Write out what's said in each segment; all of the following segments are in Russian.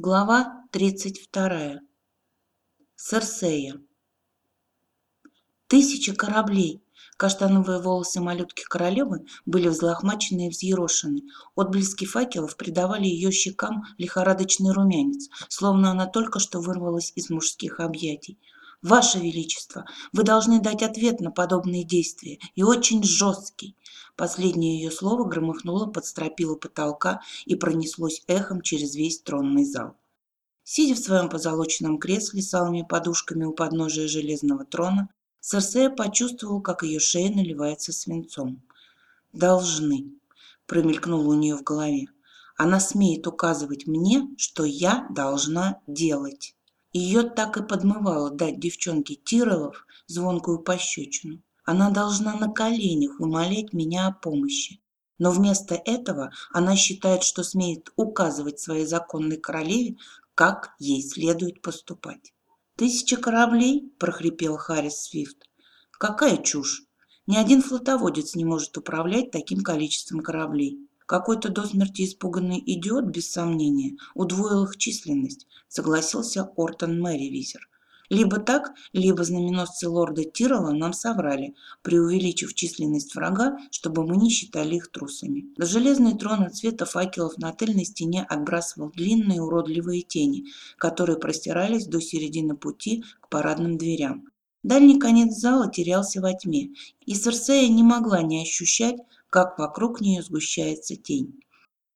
Глава 32. Серсея. Тысячи кораблей. Каштановые волосы малютки королевы были взлохмачены и взъерошены. Отблески факелов придавали ее щекам лихорадочный румянец, словно она только что вырвалась из мужских объятий. «Ваше Величество, вы должны дать ответ на подобные действия, и очень жесткий». Последнее ее слово громыхнуло под стропила потолка и пронеслось эхом через весь тронный зал. Сидя в своем позолоченном кресле с алыми подушками у подножия железного трона, Серсея почувствовал, как ее шея наливается свинцом. «Должны», – промелькнуло у нее в голове. «Она смеет указывать мне, что я должна делать». Ее так и подмывало дать девчонке Тиролов звонкую пощечину. Она должна на коленях умолять меня о помощи. Но вместо этого она считает, что смеет указывать своей законной королеве, как ей следует поступать. «Тысяча кораблей?» – прохрипел Харрис Свифт. «Какая чушь! Ни один флотоводец не может управлять таким количеством кораблей. Какой-то до смерти испуганный идиот, без сомнения, удвоил их численность, согласился Ортон Мэривизер. Либо так, либо знаменосцы лорда Тирола нам соврали, преувеличив численность врага, чтобы мы не считали их трусами. Железный трон от цвета факелов на тыльной стене отбрасывал длинные уродливые тени, которые простирались до середины пути к парадным дверям. Дальний конец зала терялся во тьме, и Серсея не могла не ощущать, как вокруг нее сгущается тень.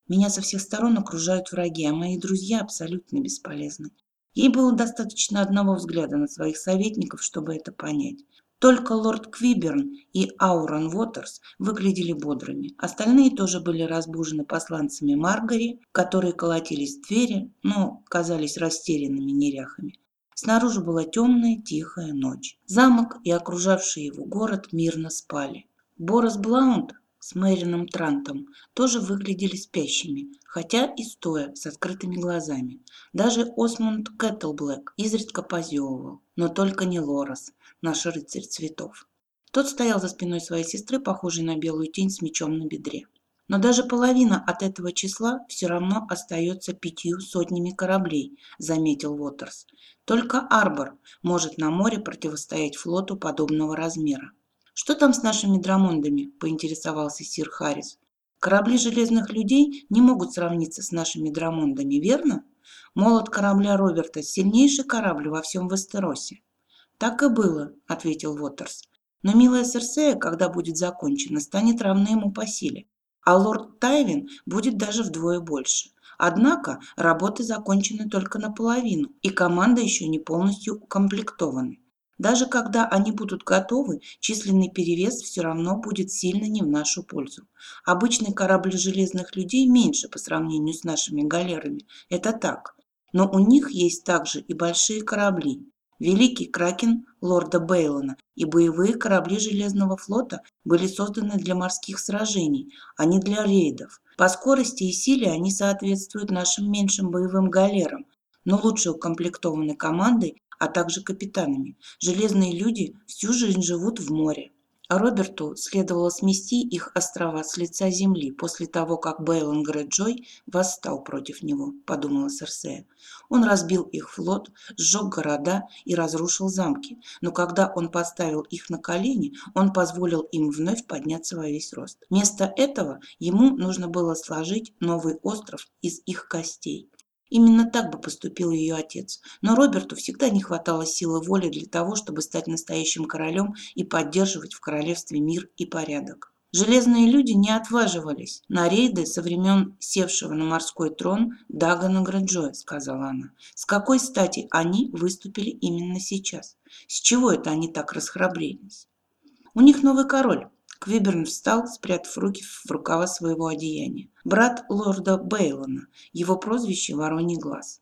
Меня со всех сторон окружают враги, а мои друзья абсолютно бесполезны. Ей было достаточно одного взгляда на своих советников, чтобы это понять. Только лорд Квиберн и Аурон Уотерс выглядели бодрыми. Остальные тоже были разбужены посланцами Маргари, которые колотились в двери, но казались растерянными неряхами. Снаружи была темная, тихая ночь. Замок и окружавший его город мирно спали. Борос Блаунд с Мэрином Трантом тоже выглядели спящими, хотя и стоя с открытыми глазами. Даже Осмонд Кэтлблэк изредка позевывал, но только не Лорас, наш рыцарь цветов. Тот стоял за спиной своей сестры, похожей на белую тень с мечом на бедре. Но даже половина от этого числа все равно остается пятью сотнями кораблей, заметил Уотерс. Только Арбор может на море противостоять флоту подобного размера. «Что там с нашими драмондами?» – поинтересовался сир Харрис. «Корабли железных людей не могут сравниться с нашими драмондами, верно? Молот корабля Роберта – сильнейший корабль во всем Вестеросе». «Так и было», – ответил Уотерс. «Но милая Серсея, когда будет закончена, станет равна ему по силе, а лорд Тайвин будет даже вдвое больше. Однако работы закончены только наполовину, и команда еще не полностью укомплектована. Даже когда они будут готовы, численный перевес все равно будет сильно не в нашу пользу. Обычный корабль железных людей меньше по сравнению с нашими галерами. Это так. Но у них есть также и большие корабли. Великий Кракен лорда Бейлона и боевые корабли Железного флота были созданы для морских сражений, а не для рейдов. По скорости и силе они соответствуют нашим меньшим боевым галерам, но лучше укомплектованы командой а также капитанами. Железные люди всю жизнь живут в море. А Роберту следовало смести их острова с лица земли после того, как Бейлон Греджой восстал против него, подумала Серсея. Он разбил их флот, сжег города и разрушил замки, но когда он поставил их на колени, он позволил им вновь подняться во весь рост. Вместо этого ему нужно было сложить новый остров из их костей. Именно так бы поступил ее отец. Но Роберту всегда не хватало силы воли для того, чтобы стать настоящим королем и поддерживать в королевстве мир и порядок. Железные люди не отваживались на рейды со времен севшего на морской трон Дагана Гранджоя, сказала она. С какой стати они выступили именно сейчас? С чего это они так расхрабрились? У них новый король, Квиберн встал, спрятав руки в рукава своего одеяния. Брат лорда Бейлона, его прозвище «Вороний глаз».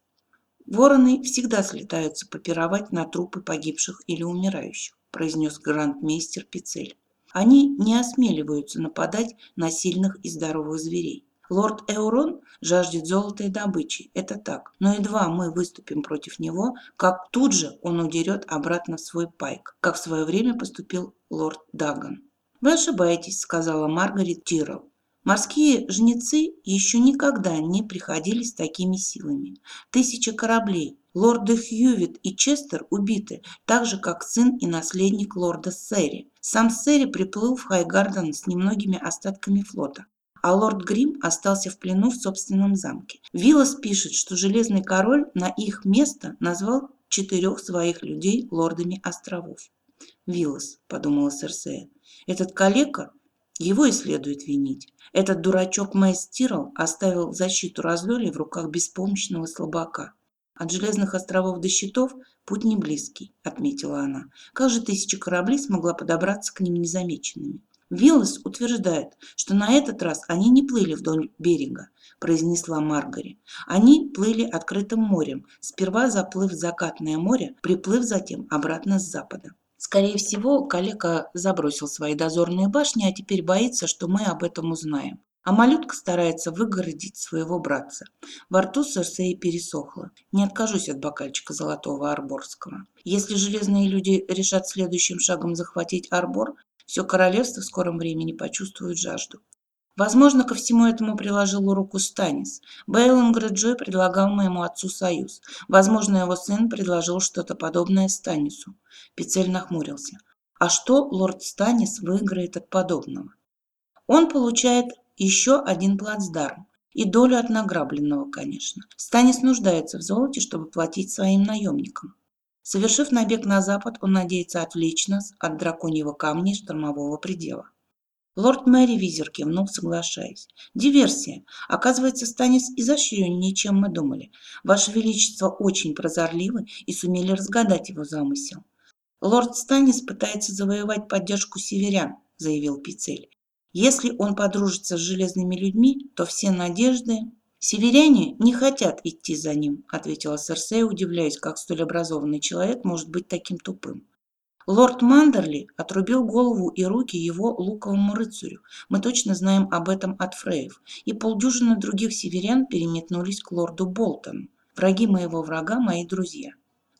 «Вороны всегда слетаются попировать на трупы погибших или умирающих», произнес грандмейстер Пицель. «Они не осмеливаются нападать на сильных и здоровых зверей. Лорд Эурон жаждет золота и добычи, это так. Но едва мы выступим против него, как тут же он удерет обратно в свой пайк, как в свое время поступил лорд Даган. «Вы ошибаетесь», — сказала Маргарет Тиррелл. Морские жнецы еще никогда не приходили с такими силами. Тысячи кораблей. Лорды Хьювит и Честер убиты, так же, как сын и наследник лорда Сэри. Сам Сэри приплыл в Хайгарден с немногими остатками флота а лорд Грим остался в плену в собственном замке. Виллас пишет, что Железный Король на их место назвал четырех своих людей лордами островов. «Виллас», — подумала Серсея, — «этот калека, его и следует винить. Этот дурачок Мэйс Тирл оставил защиту раздолья в руках беспомощного слабака. От Железных островов до щитов путь не близкий, отметила она. Как же тысяча кораблей смогла подобраться к ним незамеченными? Виллас утверждает, что на этот раз они не плыли вдоль берега, произнесла Маргари. Они плыли открытым морем, сперва заплыв в закатное море, приплыв затем обратно с запада. Скорее всего, калека забросил свои дозорные башни, а теперь боится, что мы об этом узнаем. А малютка старается выгородить своего братца. Во рту Серсеи пересохло. Не откажусь от бокальчика золотого арборского. Если железные люди решат следующим шагом захватить арбор, все королевство в скором времени почувствует жажду. Возможно, ко всему этому приложил руку Станис. Бейлон Греджой предлагал моему отцу союз. Возможно, его сын предложил что-то подобное Станису. Пицель нахмурился. А что лорд Станис выиграет от подобного? Он получает еще один плацдарм. И долю от награбленного, конечно. Станис нуждается в золоте, чтобы платить своим наемникам. Совершив набег на запад, он надеется отвлечь нас от драконьего камня и штормового предела. Лорд Мэри Визер кивнул, соглашаясь. «Диверсия. Оказывается, Станис изощреннее, чем мы думали. Ваше Величество очень прозорливы и сумели разгадать его замысел. Лорд Станис пытается завоевать поддержку северян», — заявил Пицель. «Если он подружится с железными людьми, то все надежды...» «Северяне не хотят идти за ним», — ответила Серсея, удивляясь, как столь образованный человек может быть таким тупым. Лорд Мандерли отрубил голову и руки его луковому рыцарю. Мы точно знаем об этом от Фреев. И полдюжины других северян переметнулись к лорду Болтону. Враги моего врага – мои друзья.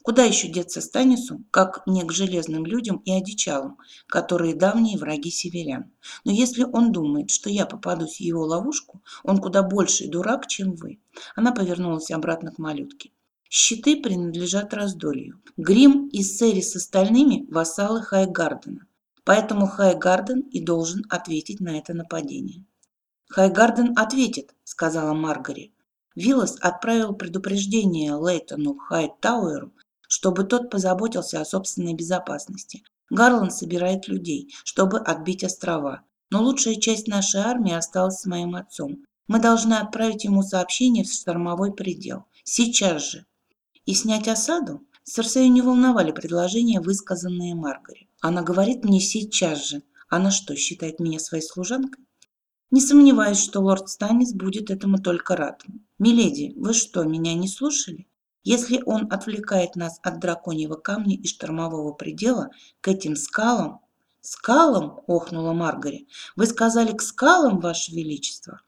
Куда еще деться Станису, как не к железным людям и одичалам, которые давние враги северян. Но если он думает, что я попадусь в его ловушку, он куда больший дурак, чем вы. Она повернулась обратно к малютке. Щиты принадлежат раздолью. Грим и Сэри с остальными – вассалы Хайгардена. Поэтому Хайгарден и должен ответить на это нападение. «Хайгарден ответит», – сказала Маргари. Виллас отправил предупреждение Лейтону Хайтауэру чтобы тот позаботился о собственной безопасности. Гарланд собирает людей, чтобы отбить острова. Но лучшая часть нашей армии осталась с моим отцом. Мы должны отправить ему сообщение в штормовой предел. Сейчас же. И снять осаду? Серсею не волновали предложения, высказанные Маргари. Она говорит мне сейчас же. Она что, считает меня своей служанкой? Не сомневаюсь, что лорд Станис будет этому только рад. Миледи, вы что, меня не слушали? Если он отвлекает нас от драконьего камня и штормового предела к этим скалам... «Скалам?» – охнула Маргари. «Вы сказали к скалам, Ваше Величество?»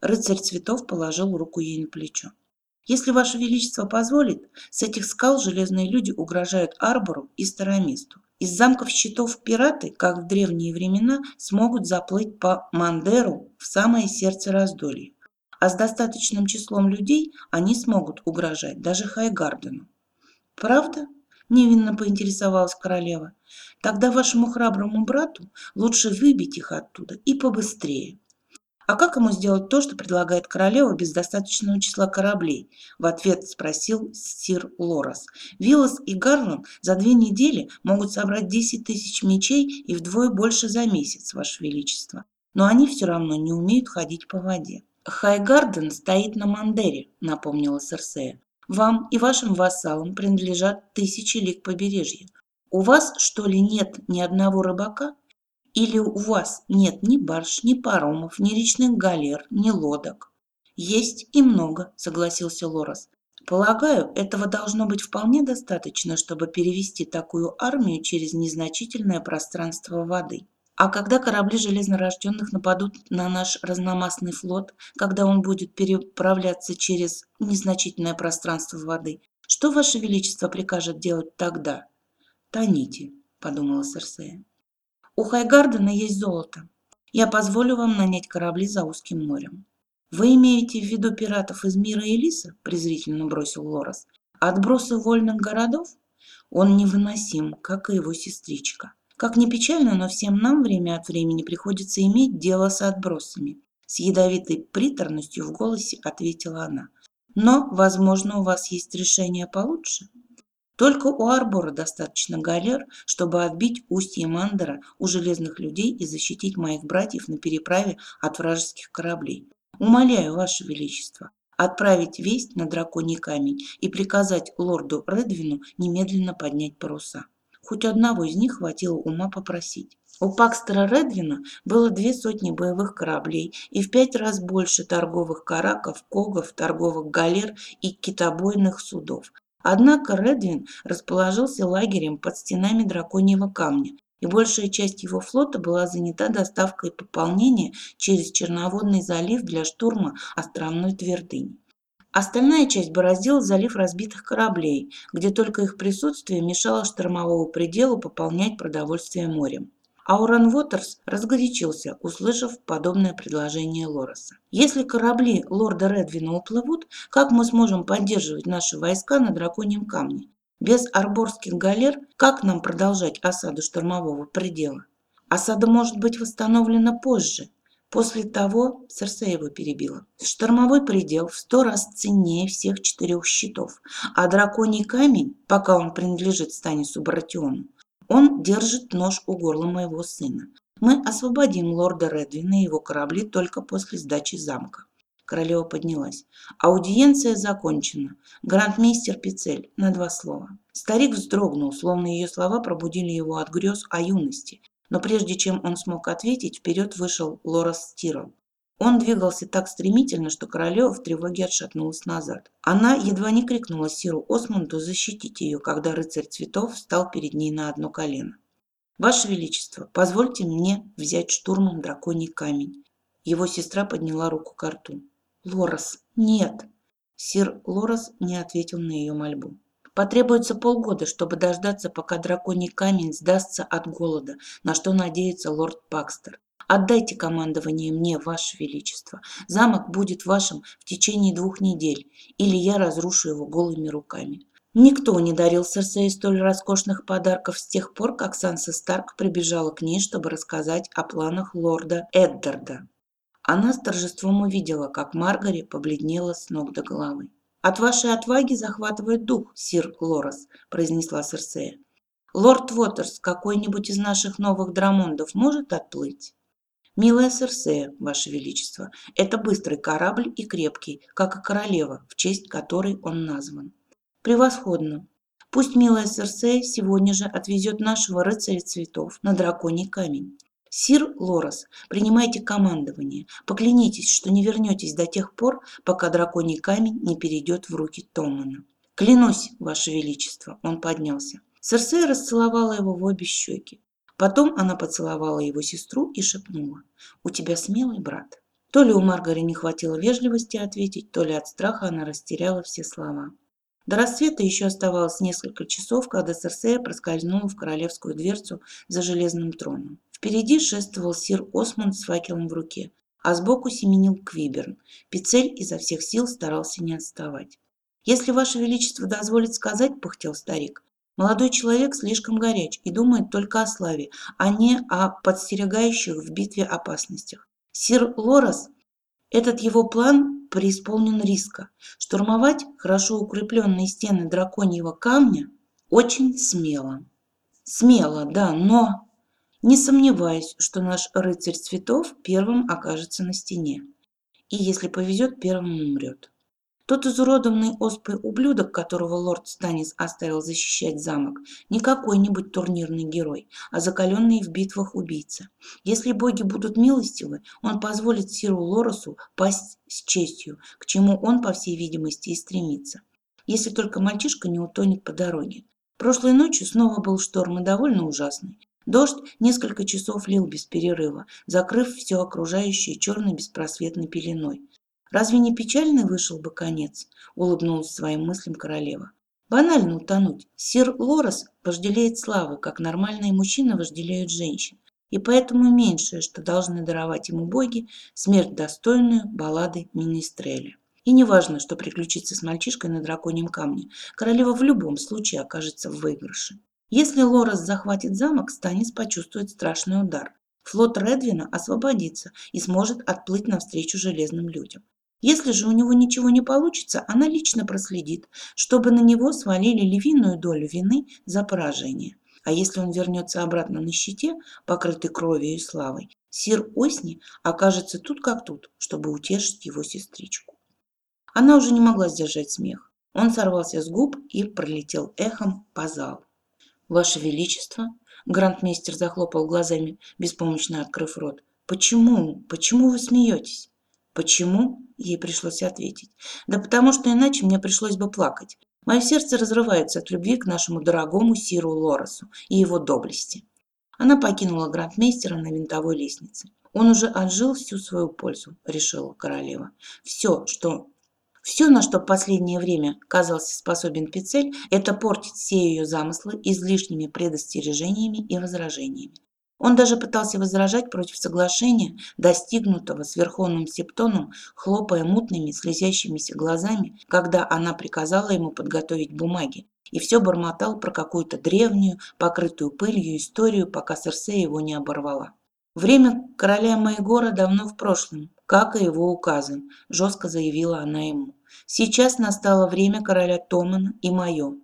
Рыцарь цветов положил руку ей на плечо. «Если Ваше Величество позволит, с этих скал железные люди угрожают Арбору и Староместу. Из замков щитов пираты, как в древние времена, смогут заплыть по Мандеру в самое сердце раздолья а с достаточным числом людей они смогут угрожать даже Хайгардену. «Правда?» – невинно поинтересовалась королева. «Тогда вашему храброму брату лучше выбить их оттуда и побыстрее». «А как ему сделать то, что предлагает королева без достаточного числа кораблей?» – в ответ спросил сир Лорас. «Виллас и Гарлан за две недели могут собрать 10 тысяч мечей и вдвое больше за месяц, Ваше Величество. Но они все равно не умеют ходить по воде». «Хайгарден стоит на Мандере», — напомнила Серсея. «Вам и вашим вассалам принадлежат тысячи лик побережья. У вас, что ли, нет ни одного рыбака? Или у вас нет ни барж, ни паромов, ни речных галер, ни лодок?» «Есть и много», — согласился Лорас. «Полагаю, этого должно быть вполне достаточно, чтобы перевести такую армию через незначительное пространство воды». А когда корабли железнорожденных нападут на наш разномастный флот, когда он будет переправляться через незначительное пространство воды, что Ваше Величество прикажет делать тогда? Тоните, подумала Серсея. У Хайгардена есть золото. Я позволю вам нанять корабли за узким морем. Вы имеете в виду пиратов из мира Элиса? презрительно бросил Лорес. Отбросы вольных городов? Он невыносим, как и его сестричка. Как ни печально, но всем нам время от времени приходится иметь дело с отбросами. С ядовитой приторностью в голосе ответила она. Но, возможно, у вас есть решение получше. Только у Арбора достаточно галер, чтобы отбить устье Мандера у железных людей и защитить моих братьев на переправе от вражеских кораблей. Умоляю, Ваше Величество, отправить весть на драконий камень и приказать лорду Редвину немедленно поднять паруса. Хоть одного из них хватило ума попросить. У Пакстера Редвина было две сотни боевых кораблей и в пять раз больше торговых караков, когов, торговых галер и китобойных судов. Однако Редвин расположился лагерем под стенами драконьего камня, и большая часть его флота была занята доставкой пополнения через Черноводный залив для штурма островной твердыни. Остальная часть бороздила залив разбитых кораблей, где только их присутствие мешало штормовому пределу пополнять продовольствие морем. Ауран Уотерс разгорячился, услышав подобное предложение Лореса. «Если корабли лорда Редвина уплывут, как мы сможем поддерживать наши войска на Драконьем камне? Без арборских галер как нам продолжать осаду штормового предела? Осада может быть восстановлена позже, После того Серсея его перебила. Штормовой предел в сто раз ценнее всех четырех щитов, а драконий камень, пока он принадлежит Станису Братиону, он держит нож у горла моего сына. Мы освободим лорда Редвина и его корабли только после сдачи замка. Королева поднялась. Аудиенция закончена. Грандмейстер Пицель на два слова. Старик вздрогнул, словно ее слова пробудили его от грез о юности, но прежде чем он смог ответить, вперед вышел Лорас Стирл. Он двигался так стремительно, что королева в тревоге отшатнулась назад. Она едва не крикнула Сиру Осмонду защитить ее, когда рыцарь цветов встал перед ней на одно колено. «Ваше Величество, позвольте мне взять штурмом драконий камень». Его сестра подняла руку к рту. «Лорас, нет!» Сир Лорас не ответил на ее мольбу. Потребуется полгода, чтобы дождаться, пока драконий камень сдастся от голода, на что надеется лорд Пакстер. Отдайте командование мне, Ваше Величество. Замок будет вашим в течение двух недель, или я разрушу его голыми руками. Никто не дарил Серсеи столь роскошных подарков с тех пор, как Санса Старк прибежала к ней, чтобы рассказать о планах лорда Эддарда. Она с торжеством увидела, как Маргари побледнела с ног до головы. «От вашей отваги захватывает дух, сир Лорес», – произнесла Серсея. «Лорд Уотерс, какой-нибудь из наших новых драмондов может отплыть?» «Милая Серсея, ваше величество, это быстрый корабль и крепкий, как и королева, в честь которой он назван». «Превосходно. Пусть милая Серсея сегодня же отвезет нашего рыцаря цветов на драконий камень. Сир Лорес, принимайте командование. Поклянитесь, что не вернетесь до тех пор, пока драконий камень не перейдет в руки Томана. Клянусь, Ваше Величество, он поднялся. Серсея расцеловала его в обе щеки. Потом она поцеловала его сестру и шепнула. «У тебя смелый брат». То ли у Маргари не хватило вежливости ответить, то ли от страха она растеряла все слова. До рассвета еще оставалось несколько часов, когда Серсея проскользнула в королевскую дверцу за железным троном. Впереди шествовал сир Осмонд с факелом в руке, а сбоку семенил Квиберн. Пицель изо всех сил старался не отставать. «Если Ваше Величество дозволит сказать, — пыхтел старик, — молодой человек слишком горяч и думает только о славе, а не о подстерегающих в битве опасностях. Сир Лорас, этот его план преисполнен риска. Штурмовать хорошо укрепленные стены драконьего камня очень смело. Смело, да, но не сомневаюсь, что наш рыцарь цветов первым окажется на стене. И если повезет, первым умрет. Тот изуродованный оспой ублюдок, которого лорд Станис оставил защищать замок, не какой-нибудь турнирный герой, а закаленный в битвах убийца. Если боги будут милостивы, он позволит Сиру Лоросу пасть с честью, к чему он, по всей видимости, и стремится. Если только мальчишка не утонет по дороге. Прошлой ночью снова был шторм и довольно ужасный. Дождь несколько часов лил без перерыва, закрыв все окружающее черной беспросветной пеленой. «Разве не печальный вышел бы конец?» – улыбнулась своим мыслям королева. «Банально утонуть. Сир Лорес вожделеет славы, как нормальные мужчины вожделеют женщин. и поэтому меньшее, что должны даровать ему боги, смерть достойную баллады Министреля. И неважно, что приключится с мальчишкой на драконьем камне, королева в любом случае окажется в выигрыше. Если Лорес захватит замок, Станис почувствует страшный удар. Флот Редвина освободится и сможет отплыть навстречу железным людям. Если же у него ничего не получится, она лично проследит, чтобы на него свалили львиную долю вины за поражение. А если он вернется обратно на щите, покрытый кровью и славой, сир Осни окажется тут как тут, чтобы утешить его сестричку. Она уже не могла сдержать смех. Он сорвался с губ и пролетел эхом по залу. «Ваше Величество!» Грандмейстер захлопал глазами, беспомощно открыв рот. «Почему? Почему вы смеетесь?» «Почему?» – ей пришлось ответить. «Да потому что иначе мне пришлось бы плакать. Мое сердце разрывается от любви к нашему дорогому Сиру Лоресу и его доблести». Она покинула грандмейстера на винтовой лестнице. «Он уже отжил всю свою пользу», – решила королева. «Все, что все, на что в последнее время казался способен Пицель, это портить все ее замыслы излишними предостережениями и возражениями. Он даже пытался возражать против соглашения, достигнутого с Верховным Септоном, хлопая мутными, слезящимися глазами, когда она приказала ему подготовить бумаги, и все бормотал про какую-то древнюю, покрытую пылью историю, пока Серсея его не оборвала. Время короля Майгора давно в прошлом, как и его указы, жестко заявила она ему. Сейчас настало время короля Томана и мое.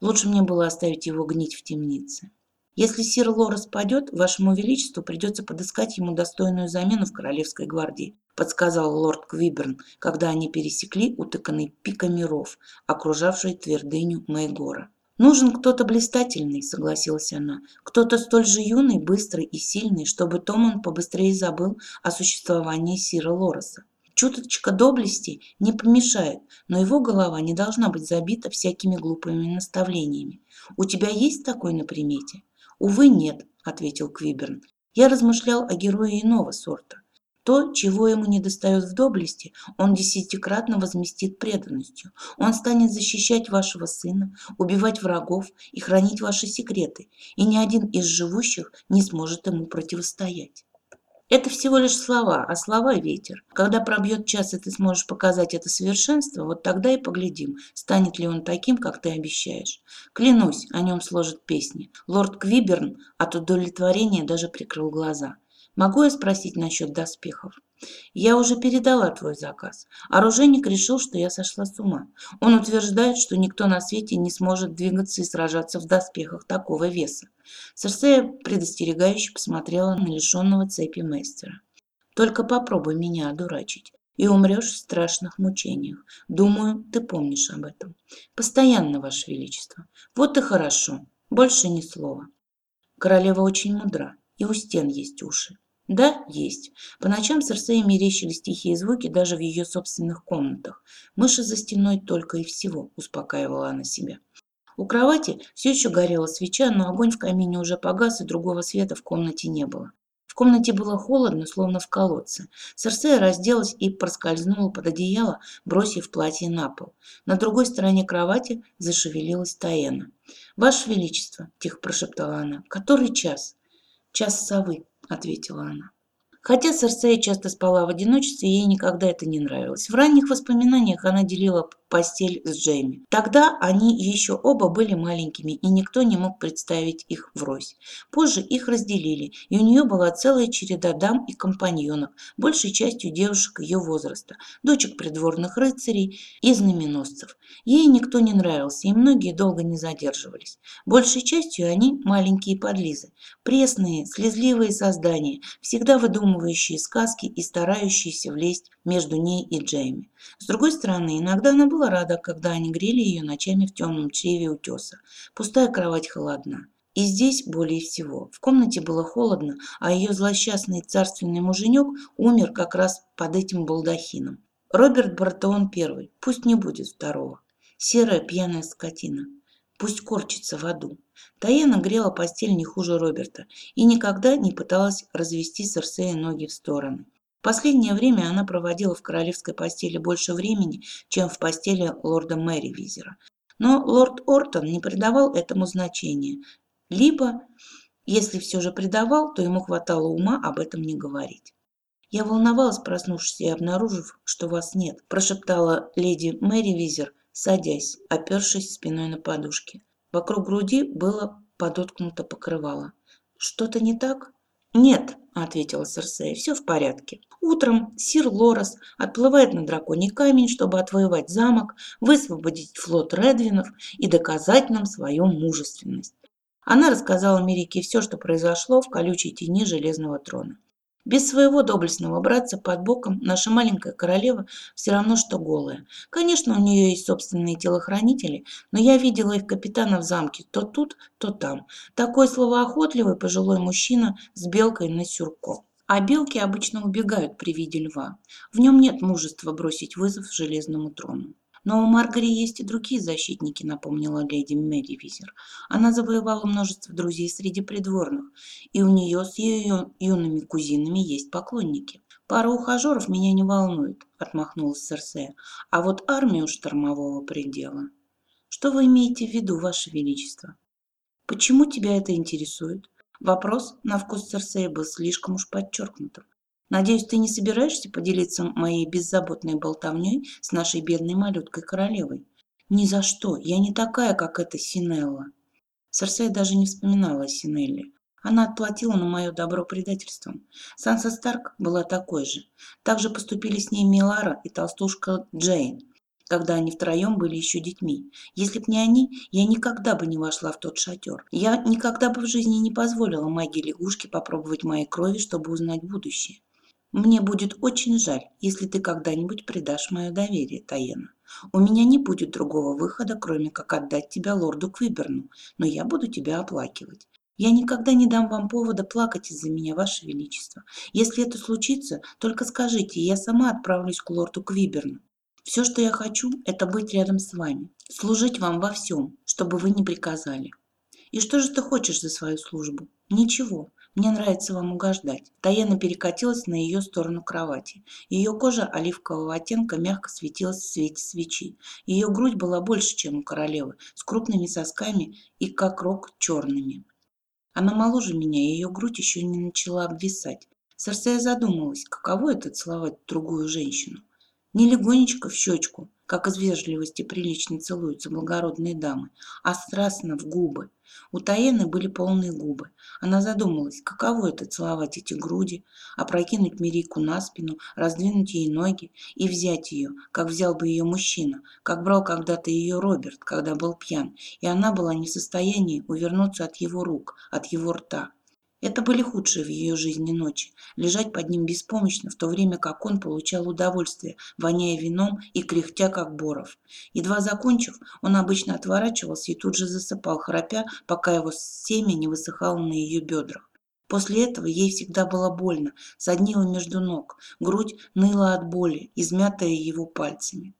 Лучше мне было оставить его гнить в темнице. Если сир Лорес падет, вашему величеству придется подыскать ему достойную замену в королевской гвардии, подсказал лорд Квиберн, когда они пересекли утыканный пиками ров, окружавший твердыню Майгора. «Нужен кто-то блистательный», — согласилась она. «Кто-то столь же юный, быстрый и сильный, чтобы Томан побыстрее забыл о существовании Сира Лореса. Чуточка доблести не помешает, но его голова не должна быть забита всякими глупыми наставлениями. У тебя есть такой на примете?» «Увы, нет», — ответил Квиберн. «Я размышлял о герое иного сорта. То, чего ему не достает в доблести, он десятикратно возместит преданностью. Он станет защищать вашего сына, убивать врагов и хранить ваши секреты, и ни один из живущих не сможет ему противостоять. Это всего лишь слова, а слова – ветер. Когда пробьет час, и ты сможешь показать это совершенство, вот тогда и поглядим, станет ли он таким, как ты обещаешь. Клянусь, о нем сложат песни. Лорд Квиберн от удовлетворения даже прикрыл глаза. Могу я спросить насчет доспехов? Я уже передала твой заказ. Оружейник решил, что я сошла с ума. Он утверждает, что никто на свете не сможет двигаться и сражаться в доспехах такого веса. Серсея предостерегающе посмотрела на лишенного цепи мастера. Только попробуй меня одурачить, и умрешь в страшных мучениях. Думаю, ты помнишь об этом. Постоянно, Ваше Величество. Вот и хорошо. Больше ни слова. Королева очень мудра, и у стен есть уши. Да, есть. По ночам Серсея мерещились тихие звуки даже в ее собственных комнатах. Мыши за стеной только и всего, успокаивала она себя. У кровати все еще горела свеча, но огонь в камине уже погас, и другого света в комнате не было. В комнате было холодно, словно в колодце. Серсея разделась и проскользнула под одеяло, бросив платье на пол. На другой стороне кровати зашевелилась Таэна. «Ваше Величество!» – тихо прошептала она. «Который час?» «Час совы», ответила она. Хотя Серсея часто спала в одиночестве, ей никогда это не нравилось. В ранних воспоминаниях она делила постель с Джейми. Тогда они еще оба были маленькими, и никто не мог представить их врозь. Позже их разделили, и у нее была целая череда дам и компаньонов, большей частью девушек ее возраста, дочек придворных рыцарей и знаменосцев. Ей никто не нравился, и многие долго не задерживались. Большей частью они маленькие подлизы, пресные, слезливые создания, всегда выдумывающие сказки и старающиеся влезть между ней и Джейми. С другой стороны, иногда она была рада, когда они грели ее ночами в темном чреве утеса. Пустая кровать холодна. И здесь более всего. В комнате было холодно, а ее злосчастный царственный муженек умер как раз под этим балдахином. Роберт Бартеон первый, пусть не будет второго. Серая пьяная скотина, пусть корчится в аду. Таяна грела постель не хуже Роберта и никогда не пыталась развести Серсея ноги в стороны последнее время она проводила в королевской постели больше времени, чем в постели лорда Мэри Визера. Но лорд Ортон не придавал этому значения, либо Если все же предавал, то ему хватало ума об этом не говорить. «Я волновалась, проснувшись и обнаружив, что вас нет», – прошептала леди Мэри Визер, садясь, опершись спиной на подушке. Вокруг груди было подоткнуто покрывало. «Что-то не так?» «Нет», – ответила Серсея, – «все в порядке. Утром сир Лорес отплывает на драконий камень, чтобы отвоевать замок, высвободить флот Редвинов и доказать нам свою мужественность. Она рассказала Мирике все, что произошло в колючей тени Железного трона. Без своего доблестного братца под боком наша маленькая королева все равно, что голая. Конечно, у нее есть собственные телохранители, но я видела их капитана в замке то тут, то там. Такой словоохотливый пожилой мужчина с белкой на сюрко. А белки обычно убегают при виде льва. В нем нет мужества бросить вызов железному трону. Но у Маргари есть и другие защитники, напомнила леди Мерривизер. Она завоевала множество друзей среди придворных, и у нее с ее юными кузинами есть поклонники. Пара ухажеров меня не волнует, отмахнулась Серсея. А вот армию штормового предела. Что вы имеете в виду, Ваше Величество? Почему тебя это интересует? Вопрос на вкус Серсея был слишком уж подчеркнутым. Надеюсь, ты не собираешься поделиться моей беззаботной болтовней с нашей бедной малюткой-королевой? Ни за что. Я не такая, как эта Синелла. Серсей даже не вспоминала о Синелле. Она отплатила на мое добро предательством. Санса Старк была такой же. Так же поступили с ней Милара и толстушка Джейн, когда они втроем были еще детьми. Если б не они, я никогда бы не вошла в тот шатер. Я никогда бы в жизни не позволила магии лягушки попробовать моей крови, чтобы узнать будущее. Мне будет очень жаль, если ты когда-нибудь предашь мое доверие, Таена. У меня не будет другого выхода, кроме как отдать тебя лорду Квиберну, но я буду тебя оплакивать. Я никогда не дам вам повода плакать из-за меня, Ваше Величество. Если это случится, только скажите, и я сама отправлюсь к лорду Квиберну. Все, что я хочу, это быть рядом с вами, служить вам во всем, чтобы вы не приказали. И что же ты хочешь за свою службу? Ничего. Мне нравится вам угождать. Таяна перекатилась на ее сторону кровати. Ее кожа оливкового оттенка мягко светилась в свете свечи. Ее грудь была больше, чем у королевы, с крупными сосками и, как рог, черными. Она моложе меня, и ее грудь еще не начала обвисать. Серсея задумалась, каково это целовать другую женщину. Не легонечко в щечку, как из вежливости прилично целуются благородные дамы, а страстно в губы. У Таены были полные губы. Она задумалась, каково это целовать эти груди, опрокинуть Мирику на спину, раздвинуть ей ноги и взять ее, как взял бы ее мужчина, как брал когда-то ее Роберт, когда был пьян, и она была не в состоянии увернуться от его рук, от его рта. Это были худшие в ее жизни ночи. Лежать под ним беспомощно, в то время как он получал удовольствие, воняя вином и кряхтя, как боров. Едва закончив, он обычно отворачивался и тут же засыпал, храпя, пока его семя не высыхало на ее бедрах. После этого ей всегда было больно, соднило между ног, грудь ныла от боли, измятая его пальцами.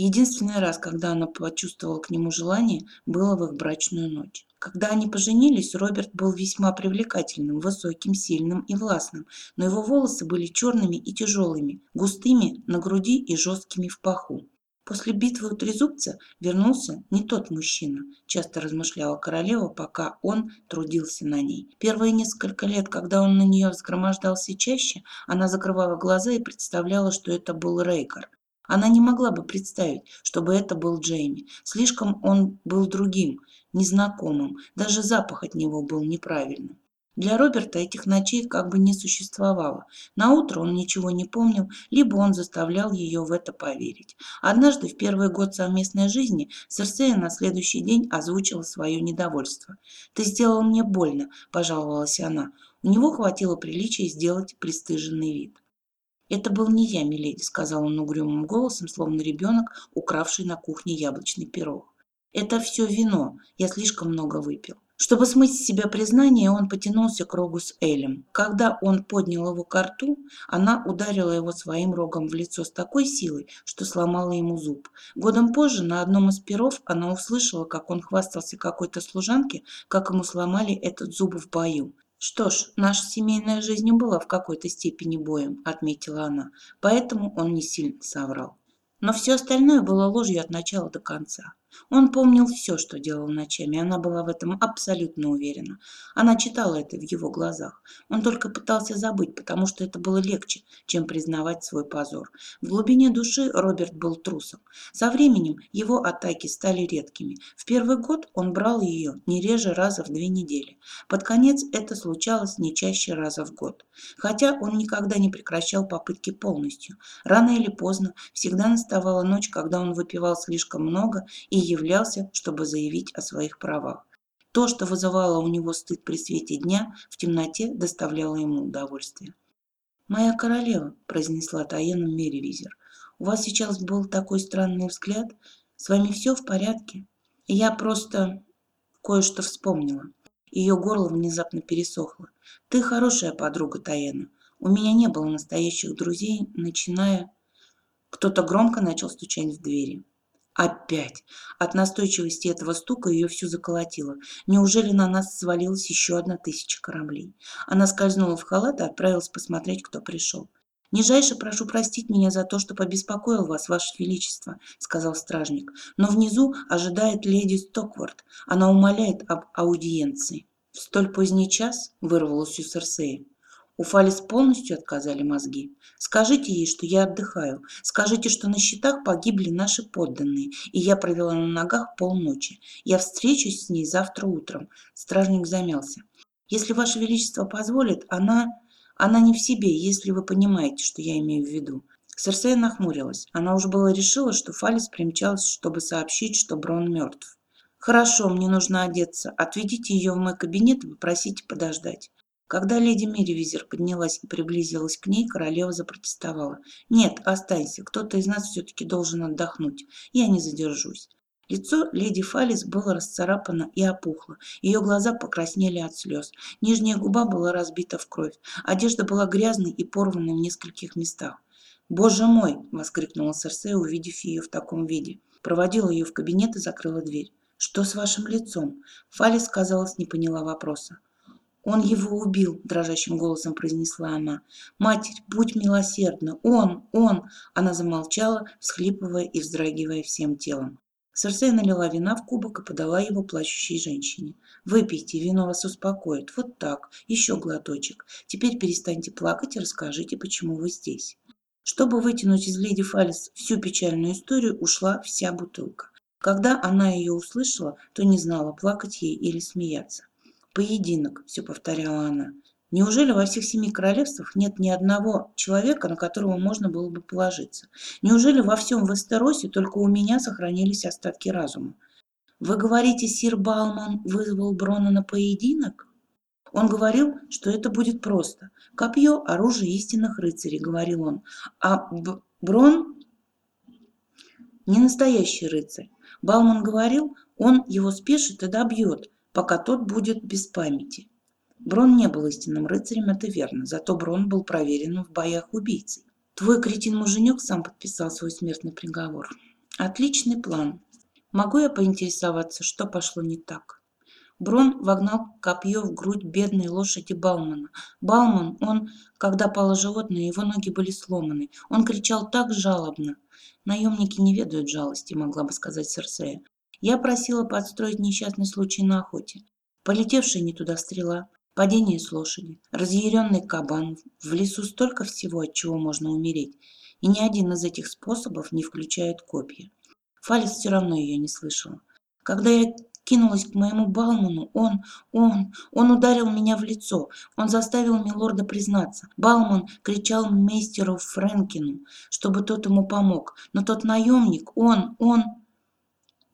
Единственный раз, когда она почувствовала к нему желание, было в их брачную ночь. Когда они поженились, Роберт был весьма привлекательным, высоким, сильным и властным, но его волосы были черными и тяжелыми, густыми на груди и жесткими в паху. После битвы у Трезубца вернулся не тот мужчина, часто размышляла королева, пока он трудился на ней. Первые несколько лет, когда он на нее взгромождался чаще, она закрывала глаза и представляла, что это был Рейкар. Она не могла бы представить, чтобы это был Джейми. Слишком он был другим, незнакомым, даже запах от него был неправильным. Для Роберта этих ночей как бы не существовало. На утро он ничего не помнил, либо он заставлял ее в это поверить. Однажды, в первый год совместной жизни, Серсея на следующий день озвучила свое недовольство. «Ты сделал мне больно», – пожаловалась она. У него хватило приличия сделать пристыженный вид. «Это был не я, миледи», – сказал он угрюмым голосом, словно ребенок, укравший на кухне яблочный пирог. Это все вино. Я слишком много выпил. Чтобы смыть с себя признание, он потянулся к рогу с Элем. Когда он поднял его к рту, она ударила его своим рогом в лицо с такой силой, что сломала ему зуб. Годом позже на одном из перов она услышала, как он хвастался какой-то служанке, как ему сломали этот зуб в бою. «Что ж, наша семейная жизнь была в какой-то степени боем», – отметила она, – «поэтому он не сильно соврал». Но все остальное было ложью от начала до конца. Он помнил все, что делал ночами, она была в этом абсолютно уверена. Она читала это в его глазах. Он только пытался забыть, потому что это было легче, чем признавать свой позор. В глубине души Роберт был трусом. Со временем его атаки стали редкими. В первый год он брал ее не реже раза в две недели. Под конец это случалось не чаще раза в год. Хотя он никогда не прекращал попытки полностью. Рано или поздно всегда наставала ночь, когда он выпивал слишком много и являлся, чтобы заявить о своих правах. То, что вызывало у него стыд при свете дня, в темноте доставляло ему удовольствие. «Моя королева», – произнесла Таена Меривизер, – «у вас сейчас был такой странный взгляд. С вами все в порядке?» И я просто кое-что вспомнила. Ее горло внезапно пересохло. «Ты хорошая подруга, Таена. У меня не было настоящих друзей, начиная...» Кто-то громко начал стучать в двери. Опять. От настойчивости этого стука ее всю заколотило. Неужели на нас свалилась еще одна тысяча кораблей? Она скользнула в халат и отправилась посмотреть, кто пришел. «Нижайше прошу простить меня за то, что побеспокоил вас, ваше величество», — сказал стражник. «Но внизу ожидает леди Стоквард. Она умоляет об аудиенции». «В столь поздний час?» — вырвалось у Серсеи. У Фалис полностью отказали мозги. Скажите ей, что я отдыхаю. Скажите, что на счетах погибли наши подданные, и я провела на ногах полночи. Я встречусь с ней завтра утром. Стражник замялся. Если Ваше Величество позволит, она... Она не в себе, если вы понимаете, что я имею в виду. Серсея нахмурилась. Она уже было решила, что Фалис примчалась, чтобы сообщить, что Брон мертв. «Хорошо, мне нужно одеться. Отведите ее в мой кабинет и попросите подождать». Когда леди Меривизер поднялась и приблизилась к ней, королева запротестовала. «Нет, останься, кто-то из нас все-таки должен отдохнуть. Я не задержусь». Лицо леди Фалис было расцарапано и опухло. Ее глаза покраснели от слез. Нижняя губа была разбита в кровь. Одежда была грязной и порванной в нескольких местах. «Боже мой!» – воскликнула Серсея, увидев ее в таком виде. Проводила ее в кабинет и закрыла дверь. «Что с вашим лицом?» Фалис, казалось, не поняла вопроса. «Он его убил», – дрожащим голосом произнесла она. «Матерь, будь милосердна! Он! Он!» Она замолчала, всхлипывая и вздрагивая всем телом. Серсея налила вина в кубок и подала его плачущей женщине. «Выпейте, вино вас успокоит. Вот так. Еще глоточек. Теперь перестаньте плакать и расскажите, почему вы здесь». Чтобы вытянуть из леди Фалис всю печальную историю, ушла вся бутылка. Когда она ее услышала, то не знала, плакать ей или смеяться. «Поединок», – все повторяла она. Неужели во всех семи королевствах нет ни одного человека, на которого можно было бы положиться? Неужели во всем Вестеросе только у меня сохранились остатки разума? Вы говорите, сир Балман вызвал Брона на поединок? Он говорил, что это будет просто. Копье – оружие истинных рыцарей, говорил он. А Б Брон – не настоящий рыцарь. Балман говорил, он его спешит и добьет – пока тот будет без памяти. Брон не был истинным рыцарем, это верно, зато Брон был проверен в боях убийцей. Твой кретин-муженек сам подписал свой смертный приговор. Отличный план. Могу я поинтересоваться, что пошло не так? Брон вогнал копье в грудь бедной лошади Балмана. Балман, он, когда пало животное, его ноги были сломаны. Он кричал так жалобно. Наемники не ведают жалости, могла бы сказать Серсея. Я просила подстроить несчастный случай на охоте. Полетевшая не туда стрела, падение с лошади, разъяренный кабан, в лесу столько всего, от чего можно умереть, и ни один из этих способов не включает копья. Фалис все равно ее не слышала. Когда я кинулась к моему Балману, он, он, он ударил меня в лицо. Он заставил милорда признаться. Балман кричал мейстеру Фрэнкину, чтобы тот ему помог. Но тот наемник, он, он...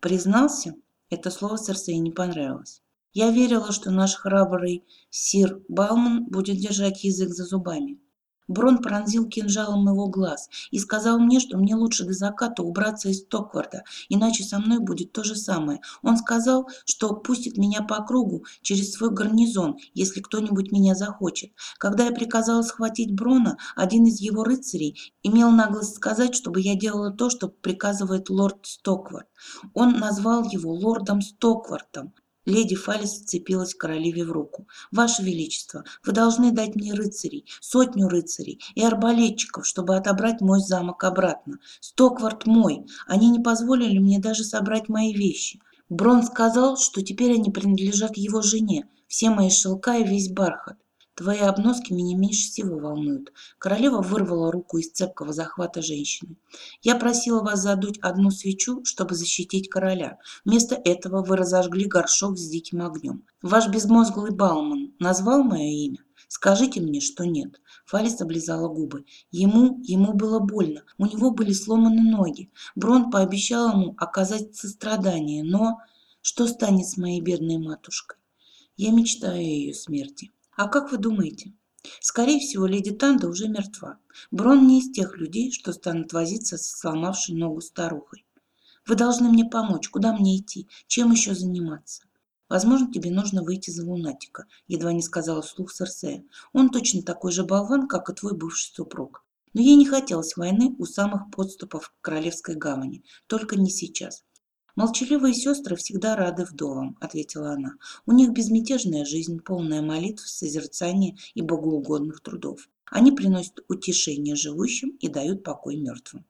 Признался, это слово Серсеи не понравилось. Я верила, что наш храбрый сир Балман будет держать язык за зубами. Брон пронзил кинжалом его глаз и сказал мне, что мне лучше до заката убраться из Токварда, иначе со мной будет то же самое. Он сказал, что пустит меня по кругу через свой гарнизон, если кто-нибудь меня захочет. Когда я приказала схватить Брона, один из его рыцарей имел наглость сказать, чтобы я делала то, что приказывает лорд Стоквард. Он назвал его лордом Стоквартом. Леди Фалис вцепилась королеве в руку. «Ваше Величество, вы должны дать мне рыцарей, сотню рыцарей и арбалетчиков, чтобы отобрать мой замок обратно. Стоквард мой. Они не позволили мне даже собрать мои вещи. Брон сказал, что теперь они принадлежат его жене, все мои шелка и весь бархат. Твои обноски меня меньше всего волнуют. Королева вырвала руку из цепкого захвата женщины. Я просила вас задуть одну свечу, чтобы защитить короля. Вместо этого вы разожгли горшок с диким огнем. Ваш безмозглый Бауман назвал мое имя? Скажите мне, что нет. Фалис облизала губы. Ему, ему было больно. У него были сломаны ноги. Брон пообещал ему оказать сострадание, но... Что станет с моей бедной матушкой? Я мечтаю о ее смерти. А как вы думаете? Скорее всего, леди Танда уже мертва. Брон не из тех людей, что станут возиться со сломавшей ногу старухой. Вы должны мне помочь. Куда мне идти? Чем еще заниматься? Возможно, тебе нужно выйти за лунатика, едва не сказала вслух Серсея. Он точно такой же болван, как и твой бывший супруг. Но ей не хотелось войны у самых подступов к Королевской гавани. Только не сейчас. «Молчаливые сестры всегда рады вдовам», — ответила она. «У них безмятежная жизнь, полная молитв, созерцания и богоугодных трудов. Они приносят утешение живущим и дают покой мертвым.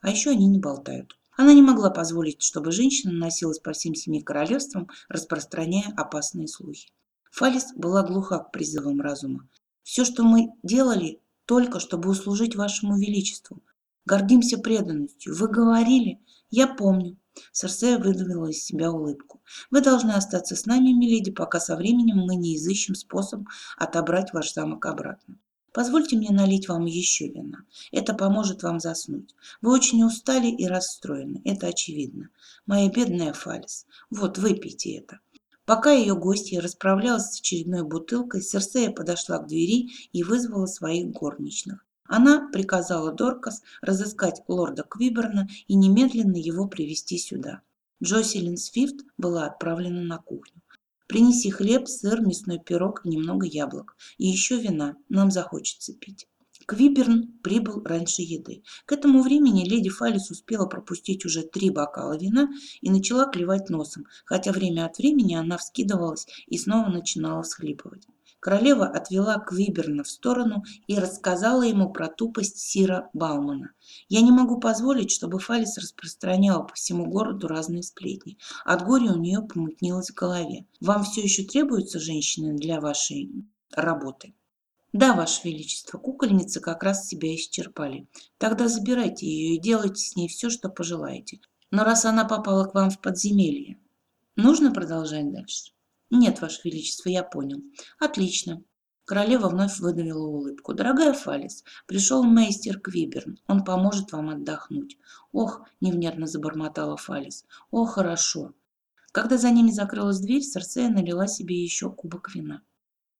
А еще они не болтают. Она не могла позволить, чтобы женщина носилась по всем семи королевствам, распространяя опасные слухи. Фалис была глуха к призывам разума. «Все, что мы делали, только чтобы услужить вашему величеству. Гордимся преданностью. Вы говорили, я помню, Серсея выдавила из себя улыбку. «Вы должны остаться с нами, миледи, пока со временем мы не изыщем способ отобрать ваш замок обратно. Позвольте мне налить вам еще вина. Это поможет вам заснуть. Вы очень устали и расстроены, это очевидно. Моя бедная Фалис. Вот, выпейте это». Пока ее гостья расправлялась с очередной бутылкой, Серсея подошла к двери и вызвала своих горничных. Она приказала Доркас разыскать лорда Квиберна и немедленно его привести сюда. Джоселин Свифт была отправлена на кухню. «Принеси хлеб, сыр, мясной пирог немного яблок. И еще вина. Нам захочется пить». Квиберн прибыл раньше еды. К этому времени леди Фалис успела пропустить уже три бокала вина и начала клевать носом, хотя время от времени она вскидывалась и снова начинала всхлипывать. Королева отвела Квиберна в сторону и рассказала ему про тупость Сира Баумана. «Я не могу позволить, чтобы Фалис распространяла по всему городу разные сплетни. От горя у нее помутнилось в голове. Вам все еще требуются женщины для вашей работы?» «Да, Ваше Величество, кукольницы как раз себя исчерпали. Тогда забирайте ее и делайте с ней все, что пожелаете. Но раз она попала к вам в подземелье, нужно продолжать дальше?» «Нет, Ваше Величество, я понял. Отлично». Королева вновь выдавила улыбку. «Дорогая Фалис, пришел мейстер Квиберн. Он поможет вам отдохнуть». «Ох!» – невнятно забормотала Фалис. «О, хорошо». Когда за ними закрылась дверь, Серсея налила себе еще кубок вина.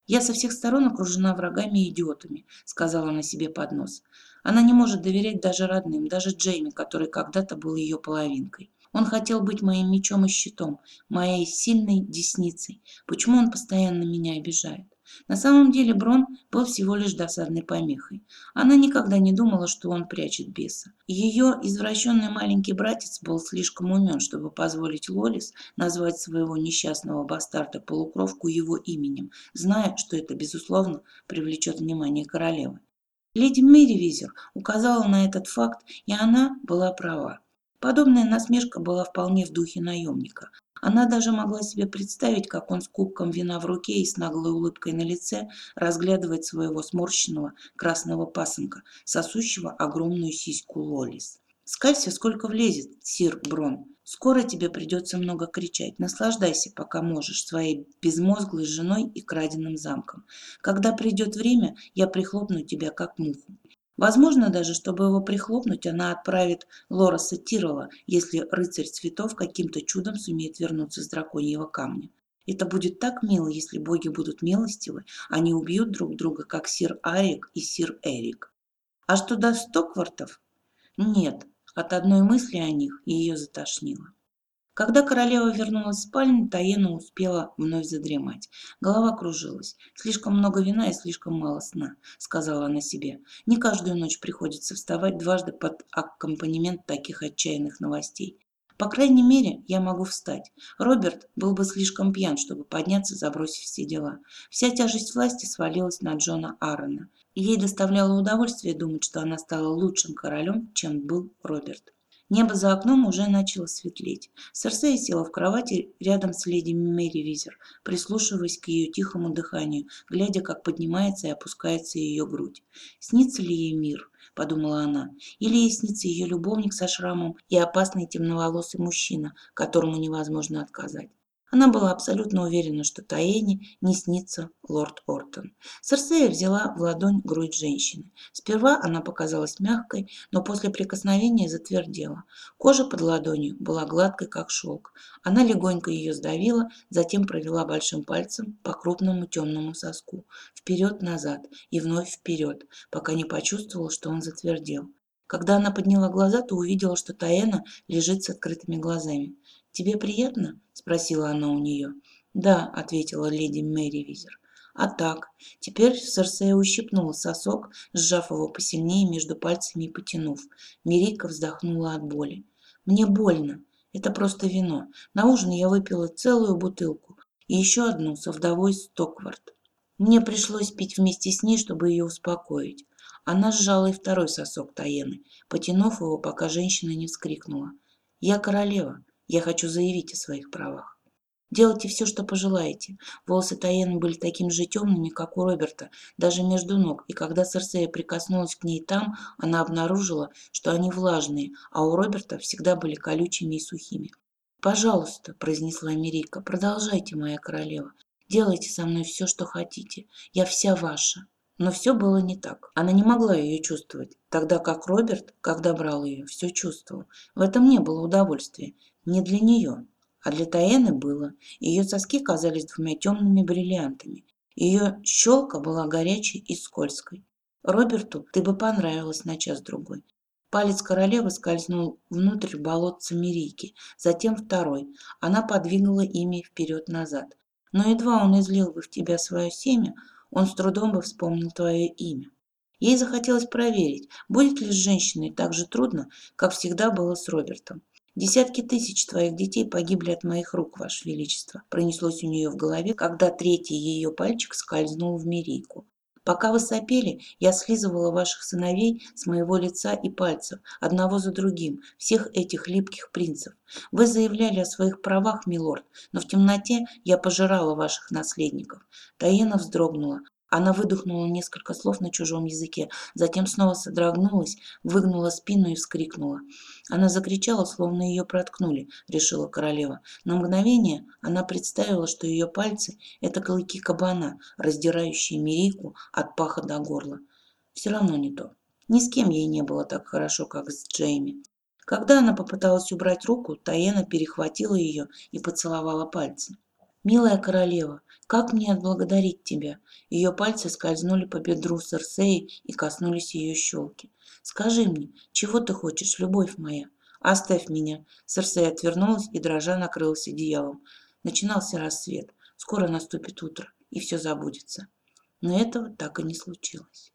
«Я со всех сторон окружена врагами и идиотами», – сказала она себе под нос. Она не может доверять даже родным, даже Джейми, который когда-то был ее половинкой. Он хотел быть моим мечом и щитом, моей сильной десницей. Почему он постоянно меня обижает? На самом деле Брон был всего лишь досадной помехой. Она никогда не думала, что он прячет беса. Ее извращенный маленький братец был слишком умен, чтобы позволить Лолис назвать своего несчастного бастарда-полукровку его именем, зная, что это, безусловно, привлечет внимание королевы. Леди Мерривизер указала на этот факт, и она была права. Подобная насмешка была вполне в духе наемника. Она даже могла себе представить, как он с кубком вина в руке и с наглой улыбкой на лице разглядывает своего сморщенного красного пасынка, сосущего огромную сиську Лолис. «Скалься, сколько влезет, сир Брон. Скоро тебе придется много кричать. Наслаждайся, пока можешь, своей безмозглой женой и краденым замком. Когда придет время, я прихлопну тебя, как муху. Возможно даже, чтобы его прихлопнуть, она отправит Лороса Тирола, если рыцарь цветов каким-то чудом сумеет вернуться с драконьего камня. Это будет так мило, если боги будут милостивы, они убьют друг друга, как сир Арик и сир Эрик. А что до Стоквартов? Нет, от одной мысли о них ее затошнило. Когда королева вернулась в спальню, Таена успела вновь задремать. Голова кружилась. «Слишком много вина и слишком мало сна», — сказала она себе. «Не каждую ночь приходится вставать дважды под аккомпанемент таких отчаянных новостей. По крайней мере, я могу встать. Роберт был бы слишком пьян, чтобы подняться, забросив все дела. Вся тяжесть власти свалилась на Джона Аарона. Ей доставляло удовольствие думать, что она стала лучшим королем, чем был Роберт. Небо за окном уже начало светлеть. Серсея села в кровати рядом с леди Мэри Визер, прислушиваясь к ее тихому дыханию, глядя, как поднимается и опускается ее грудь. «Снится ли ей мир?» – подумала она. «Или ей снится ее любовник со шрамом и опасный темноволосый мужчина, которому невозможно отказать?» Она была абсолютно уверена, что Таэне не снится лорд Ортон. Серсея взяла в ладонь грудь женщины. Сперва она показалась мягкой, но после прикосновения затвердела. Кожа под ладонью была гладкой, как шелк. Она легонько ее сдавила, затем провела большим пальцем по крупному темному соску. Вперед-назад и вновь вперед, пока не почувствовала, что он затвердел. Когда она подняла глаза, то увидела, что Таэна лежит с открытыми глазами. «Тебе приятно?» – спросила она у нее. «Да», – ответила леди Мэри Визер. А так, теперь Серсея ущипнула сосок, сжав его посильнее между пальцами и потянув. Мирика вздохнула от боли. «Мне больно. Это просто вино. На ужин я выпила целую бутылку. И еще одну со вдовой Стоквард. Мне пришлось пить вместе с ней, чтобы ее успокоить. Она сжала и второй сосок Таены, потянув его, пока женщина не вскрикнула. «Я королева. Я хочу заявить о своих правах. Делайте все, что пожелаете. Волосы Таены были такими же темными, как у Роберта, даже между ног, и когда Серсея прикоснулась к ней там, она обнаружила, что они влажные, а у Роберта всегда были колючими и сухими. «Пожалуйста», – произнесла Америка, – «продолжайте, моя королева. Делайте со мной все, что хотите. Я вся ваша». Но все было не так. Она не могла ее чувствовать, тогда как Роберт, когда брал ее, все чувствовал. В этом не было удовольствия. Не для нее. А для Таэны было. Ее соски казались двумя темными бриллиантами. Ее щелка была горячей и скользкой. Роберту ты бы понравилась на час-другой. Палец королевы скользнул внутрь болотца Мирики, затем второй. Она подвинула ими вперед-назад. Но едва он излил бы в тебя свое семя, он с трудом бы вспомнил твое имя. Ей захотелось проверить, будет ли с женщиной так же трудно, как всегда было с Робертом. «Десятки тысяч твоих детей погибли от моих рук, Ваше Величество», пронеслось у нее в голове, когда третий ее пальчик скользнул в Мирийку. Пока вы сопели, я слизывала ваших сыновей с моего лица и пальцев, одного за другим, всех этих липких принцев. Вы заявляли о своих правах, милорд, но в темноте я пожирала ваших наследников. Таена вздрогнула. Она выдохнула несколько слов на чужом языке, затем снова содрогнулась, выгнула спину и вскрикнула. Она закричала, словно ее проткнули, решила королева. На мгновение она представила, что ее пальцы – это клыки кабана, раздирающие Мирику от паха до горла. Все равно не то. Ни с кем ей не было так хорошо, как с Джейми. Когда она попыталась убрать руку, Таена перехватила ее и поцеловала пальцы. «Милая королева, как мне отблагодарить тебя?» Ее пальцы скользнули по бедру Серсеи и коснулись ее щелки. «Скажи мне, чего ты хочешь, любовь моя?» «Оставь меня!» Серсея отвернулась и дрожа накрылась одеялом. Начинался рассвет. Скоро наступит утро, и все забудется. Но этого так и не случилось.